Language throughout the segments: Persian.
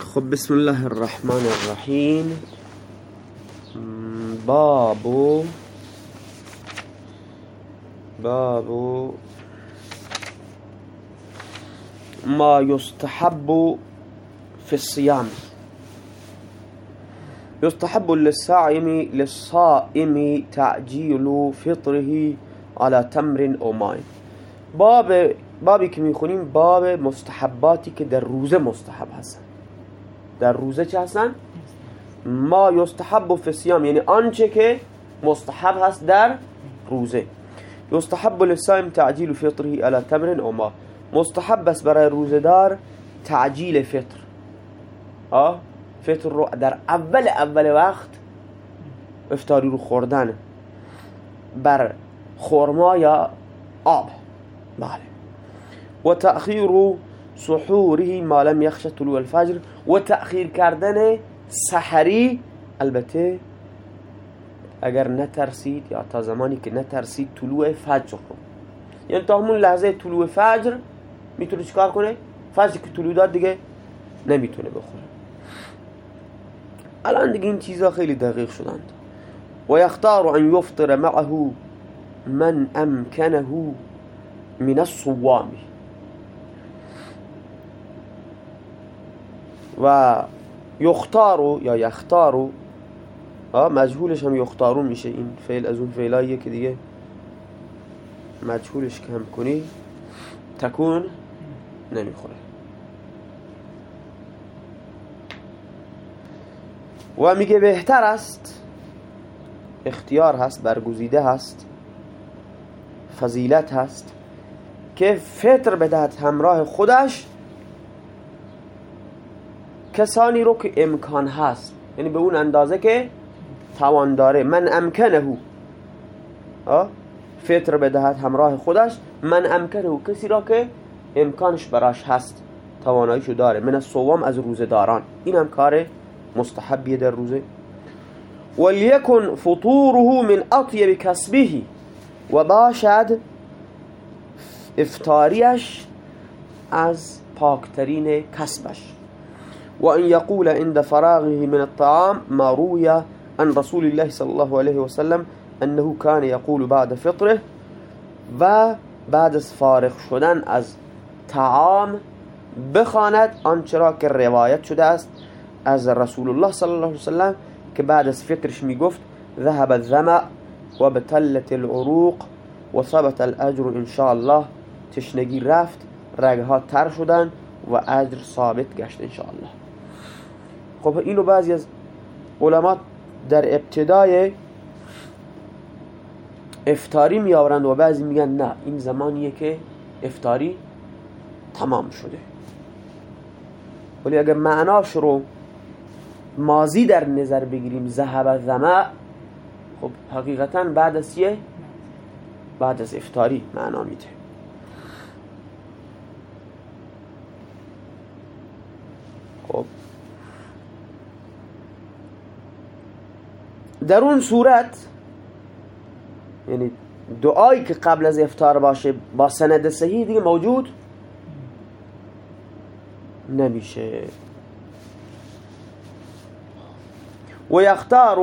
خب بسم الله الرحمن الرحیم. بابو. بابو. ما يستحب في الصيام يستحب للصائم للصائم تعجيل فطره على تمر او ماء. باب بابی که می‌خونیم باب مستحباتی که در روزه مستحب هستن. در روزه چه هستن؟ ما یستحب فی الصيام یعنی آنچه که مستحب هست در روزه. یستحب للصائم تعجیل فطره على تمر او ما مستحب است برای روزدار تعجیل فطر. آه فطر رو در اول اول وقت افطاری رو خوردن بر خورما یا آب. بله. و تأخیر سحوره ما لم يخش طلوع الفجر و تأخیر کردن سحری. البته اگر نترسید یا تا زمانی که نترسید طلوع فجر رو یعنی تا همون لحظه طلوع فجر می‌تونه چیکار کنه؟ فجر که طلوع داد دیگه نمی‌تونه بخوره. الان دیگه این چیزا خیلی دقیق شدند. و یختار ان یفطر معه من امکنه من الصوام و یختارو یا یختارو مجهولش هم یختارو میشه. این فعل از اون فعلاییه که دیگه مجهولش کم کنی تکون نمی‌خوره. و میگه بهتر است اختیار هست برگزیده هست فضیلت هست که فطر بدهد همراه خودش کسانی رو که امکان هست. یعنی به اون اندازه که توان داره. من امکنه فطر بدهد همراه خودش. من امکنه کسی را که امکانش براش هست. تواناییشو داره. من الصوام از روزه داران این هم کار مستحبیه در روزه. ولیکن فطوره من اطیب کسبه و باشد افطاریش از پاکترین کسبش. وأن يقول عند فراغه من الطعام ما روي عن رسول الله صلى الله عليه وسلم أنه كان يقول بعد فطره و بعد فارغ شدن از طعام بخواند. آنچرا که روایت شده است از رسول الله صلی الله علیه وسلم که بعد از فطرش می‌گفت ذهب الظمأ و بتلت العروق و ثبت الاجر ان شاء الله. تشنگی رفت رگها تر شدن و اجر ثابت گشت ان شاء الله. خب اینو بعضی از علما در ابتدای افتاری می آورند و بعضی میگن نه این زمانیه که افتاری تمام شده. ولی اگر معناش رو مازی در نظر بگیریم زهب زمع خب حقیقتا بعد از یه بعد از افتاری معنا میده. خب در اون صورت یعنی دعایی که قبل از افتار باشه با سند صحیح دیگه موجود نمیشه. و یختار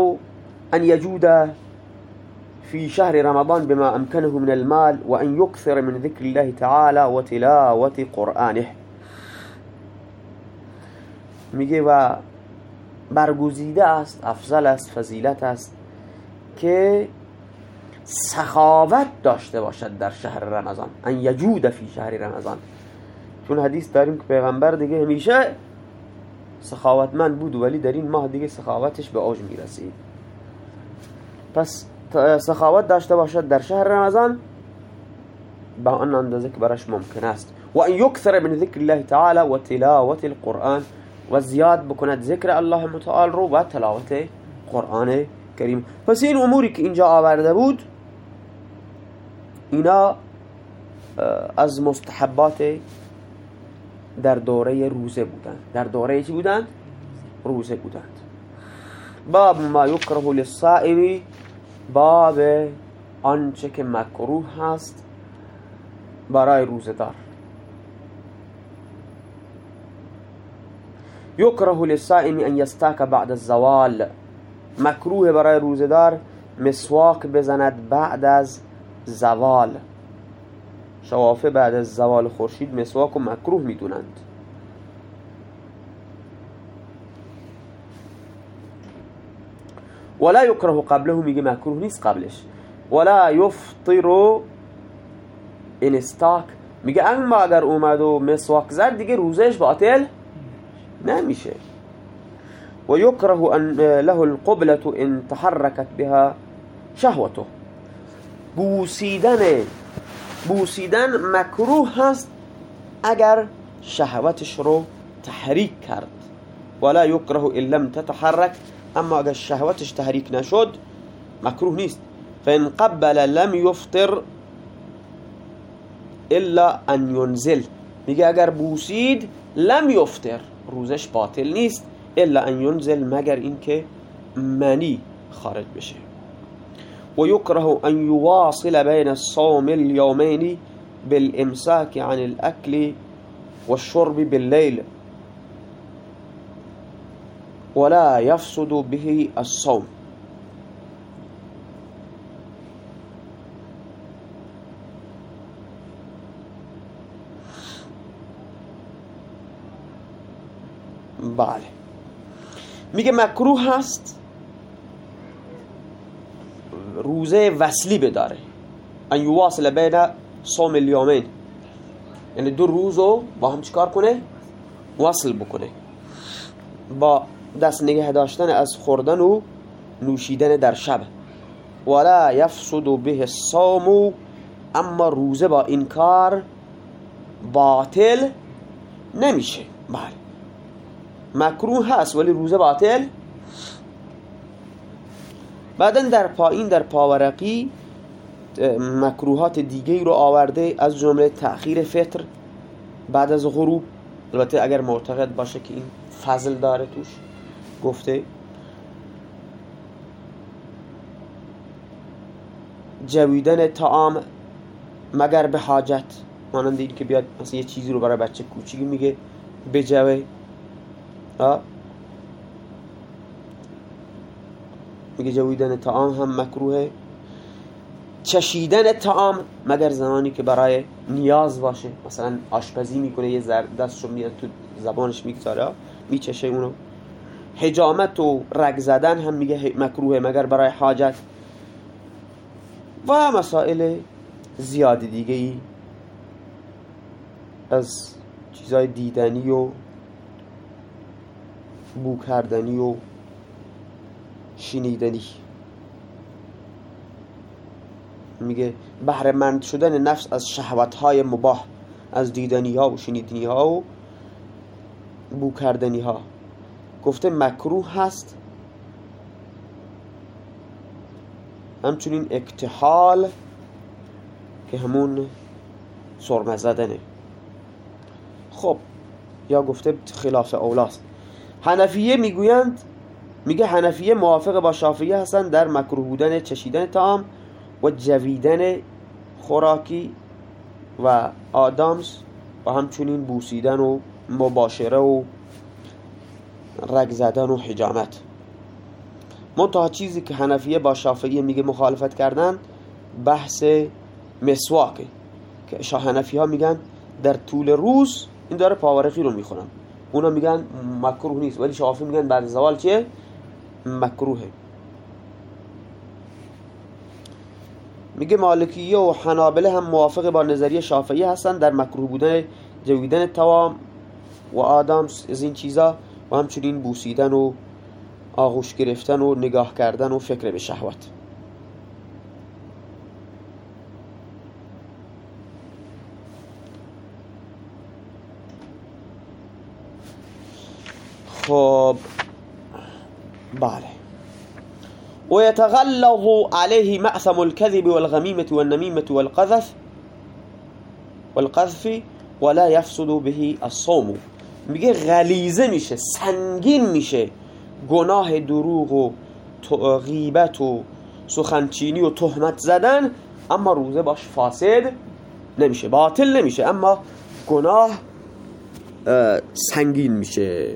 ان یجود في شهر رمضان بما امكنه من المال وان يكثر من ذكر الله تعالى وتلاوة قرآنه. و برگزیده است افضل است فضیلت است که سخاوت داشته باشد در شهر رمضان. ان یجود فی شهر رمضان. چون حدیث داریم که پیغمبر دیگه همیشه سخاوتمند بود ولی در این ماه دیگه سخاوتش به اوج می‌رسید. پس سخاوت داشته باشد در شهر رمضان با آن اندازه که براش ممکن است. و ان یکثر من ذکر الله تعالی و تلاوت القرآن و زیاد بکند ذکر الله متعال رو و تلاوت قرآن کریم. پس این اموری که اینجا آورده بود اینا از مستحبات در دوره روزه بودند. در دوره چی بودند؟ روزه بودند. باب ما یکره للصائم باب آنچه که مکروه هست برای روزه یکره للصائم ان یستاک بعد الزوال. مکروه برای روزدار مسواک بزند بعد از زوال. شوافه بعد از زوال خورشید مسواک و مکروه می‌دونند. ولا یکره قبله میگه مکروه نیست قبلش. ولا یفطر این استاک میگه اما اگر اومد و مسواک زد دیگه روزش باطل نمیشه و یکره أن له القبلة إن تحركت بها شهوته. بوسیدن بوسیدن مکروه هست اگر شهوتش رو تحریک کرد ولا یکره إن لم تتحرک أما اگر شهوتش تحریک نشد مکروه نیست فإن قبل لم یفطر إلا أن ينزل. میگه اگر بوسید لم یفطر روزش باطل نیست الا ان ينزل مگر اینکه منی خارج بشه. و یکره ان یواصل بین الصوم اليومين بالامساك عن الاكل والشرب بالليل ولا يفسد به الصوم. بله. میگه مکروه هست. روزه وصلی بداره. ان یواصل بین صوم الیومین. یعنی دو روزو با هم چیکار کنه؟ وصل بکنه. با دست نگه داشتن از خوردن و نوشیدن در شب. ولا یفسد به الصوم اما روزه با این کار باطل نمیشه. بله. مکروه هست ولی روزه باطل. بعدا در پایین در پاورقی مکروهات دیگه رو آورده از جمله تأخیر فطر بعد از غروب. البته اگر معتقد باشه که این فضل داره توش گفته. جویدن تعام مگر به حاجت؟ مانند این که بیاد مثلا یه چیزی رو برای بچه کوچیکی میگه بجوه. میگه جویدن تعام هم مکروه. چشیدن تعام مگر زمانی که برای نیاز باشه. مثلا آشپزی می‌کنه یه دستشو میاد تو زبانش می‌گذاره. میچشه اونو. حجامت و رگ زدن هم میگه مکروه مگر برای حاجت. و مسائل زیاد دیگه ای از چیزای دیدنی و بو کردنی و شنیدنی. میگه بهره مند شدن نفس از شهوت های مباح از دیدنی ها و شنیدنی ها و بو کردنی ها گفته مکروه هست. همچنین اکتحال که همون سرمه زدنه. خب یا گفته خلاف اولاست. حنفیه می‌گویند میگه حنفیه موافق با شافعیه هستن در مکروه بودن چشیدن تام و جویدن خوراکی و آدامس و همچنین بوسیدن و مباشره و رگ زدن و حجامت. منتها چیزی که حنفیه با شافعیه میگه مخالفت کردن بحث مسواکه که حنفی ها میگن در طول روز این داره پاورقی رو می‌خونم اونا میگن مکروه نیست. ولی شافعی میگن بعد زوال چیه؟ مکروهه. میگه مالکیه و حنابله هم موافق با نظریه شافعی هستن در مکروه بودن جویدن توام و آدم از این چیزا و همچنین بوسیدن و آغوش گرفتن و نگاه کردن و فکر به شهوت. خب بله. ويتغلظ عليه مأثم الكذب والغميمة والنميمة والقذف والقذف ولا يفسد به الصوم. میگه غلیزه میشه سنگین میشه. گناه دروغ و غیبت و سخنچینی و تهمت زدن اما روزه باش فاسد نمیشه باطل نمیشه. اما گناه سنگین میشه.